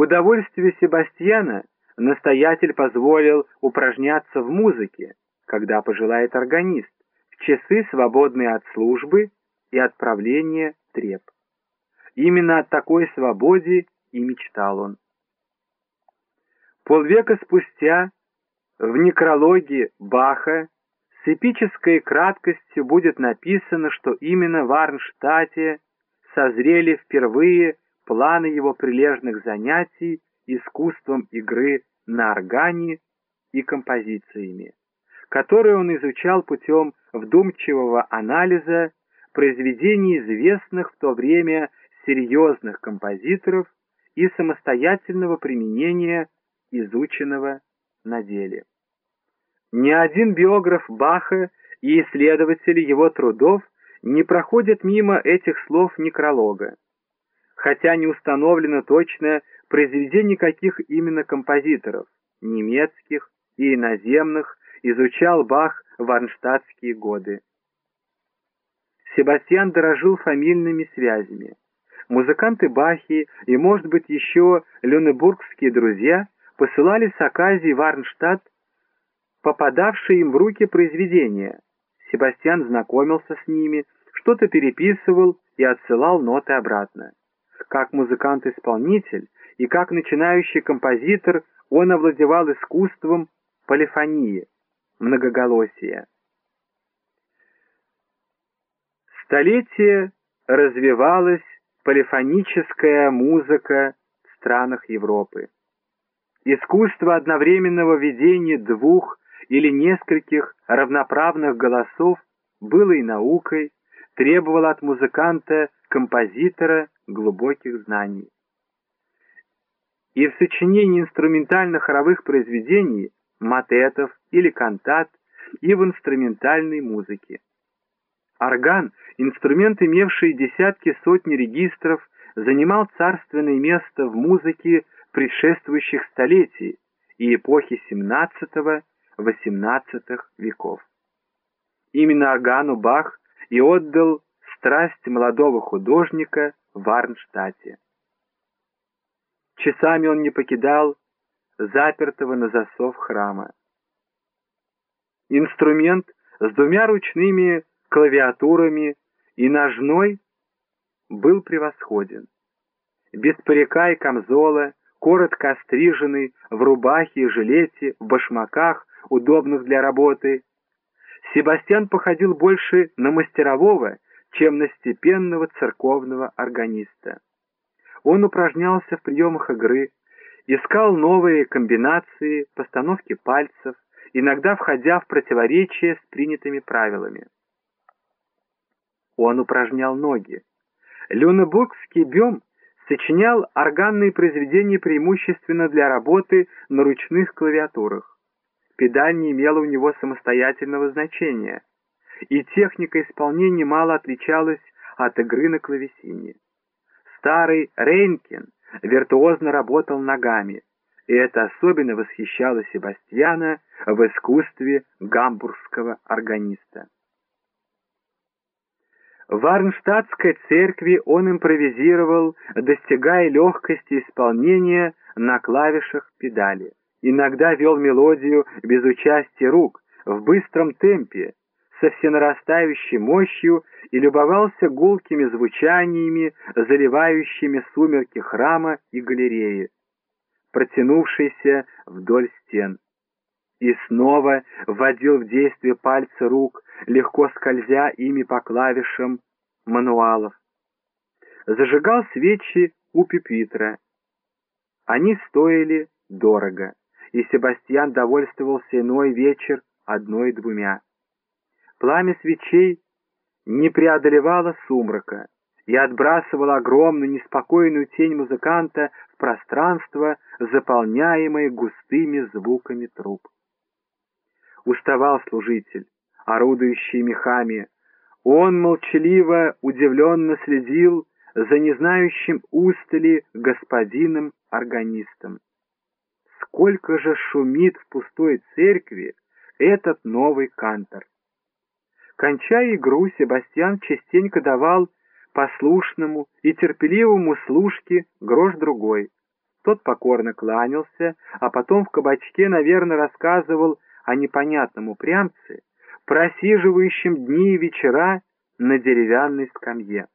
К удовольствию Себастьяна настоятель позволил упражняться в музыке, когда пожелает органист, в часы, свободные от службы и отправления треп. Именно от такой свободе и мечтал он. Полвека спустя в некрологе Баха с эпической краткостью будет написано, что именно в Арнштадте созрели впервые планы его прилежных занятий искусством игры на органе и композициями, которые он изучал путем вдумчивого анализа произведений известных в то время серьезных композиторов и самостоятельного применения изученного на деле. Ни один биограф Баха и исследователи его трудов не проходят мимо этих слов некролога. Хотя не установлено точно произведений каких именно композиторов, немецких и иноземных, изучал Бах в арнштадтские годы. Себастьян дорожил фамильными связями. Музыканты Бахи и, может быть, еще люнебургские друзья посылали с Аказии в Арнштадт попадавшие им в руки произведения. Себастьян знакомился с ними, что-то переписывал и отсылал ноты обратно. Как музыкант-исполнитель и как начинающий композитор он овладевал искусством полифонии, многоголосия. Столетие развивалась полифоническая музыка в странах Европы. Искусство одновременного ведения двух или нескольких равноправных голосов было и наукой, требовало от музыканта-композитора глубоких знаний. И в сочинении инструментально-хоровых произведений, матетов или кантат, и в инструментальной музыке. Орган, инструмент, имевший десятки сотни регистров, занимал царственное место в музыке предшествующих столетий и эпохи XVII XVIII веков. Именно органу Бах и отдал страсть молодого художника в Арнштадте. Часами он не покидал запертого на засов храма. Инструмент с двумя ручными клавиатурами и ножной был превосходен. Без парика и камзола, коротко остриженный, в рубахе и жилете, в башмаках, удобных для работы. Себастьян походил больше на мастерового, чем на степенного церковного органиста. Он упражнялся в приемах игры, искал новые комбинации, постановки пальцев, иногда входя в противоречие с принятыми правилами. Он упражнял ноги. Люнебургский бем сочинял органные произведения преимущественно для работы на ручных клавиатурах педаль не имела у него самостоятельного значения, и техника исполнения мало отличалась от игры на клавесине. Старый Рейнкин виртуозно работал ногами, и это особенно восхищало Себастьяна в искусстве гамбургского органиста. В Арнштадтской церкви он импровизировал, достигая легкости исполнения на клавишах педали. Иногда вел мелодию без участия рук, в быстром темпе, со всенарастающей мощью и любовался гулкими звучаниями, заливающими сумерки храма и галереи, протянувшейся вдоль стен. И снова вводил в действие пальцы рук, легко скользя ими по клавишам мануалов. Зажигал свечи у пюпитра. Они стоили дорого и Себастьян довольствовался иной вечер одной-двумя. Пламя свечей не преодолевало сумрака и отбрасывало огромную неспокойную тень музыканта в пространство, заполняемое густыми звуками труб. Уставал служитель, орудующий мехами. Он молчаливо, удивленно следил за незнающим устали господином-органистом сколько же шумит в пустой церкви этот новый кантор. Кончая игру, Себастьян частенько давал послушному и терпеливому служке грош другой, Тот покорно кланялся, а потом в кабачке, наверное, рассказывал о непонятном упрямце, просиживающем дни и вечера на деревянной скамье.